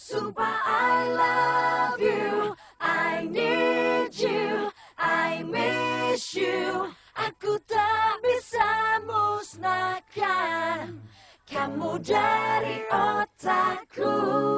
Sumpah I love you, I need you, I miss you. Aku tak bisa musnahkan kamu dari otakku.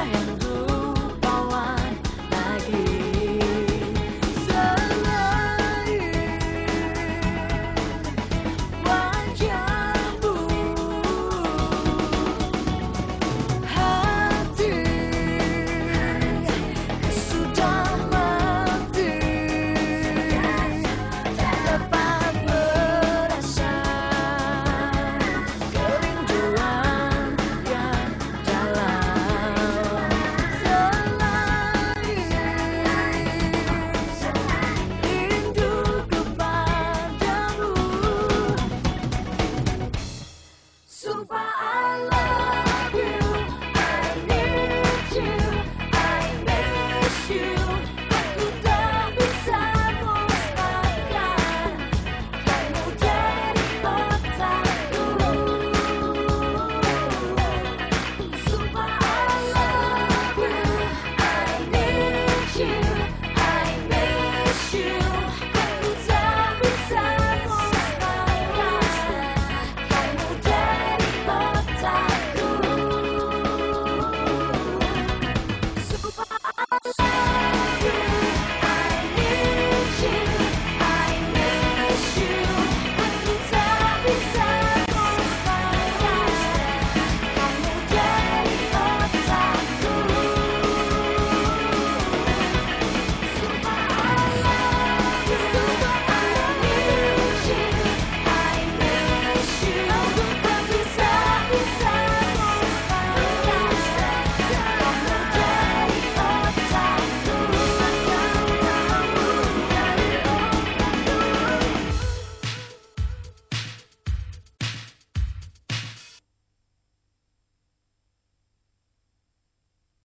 time.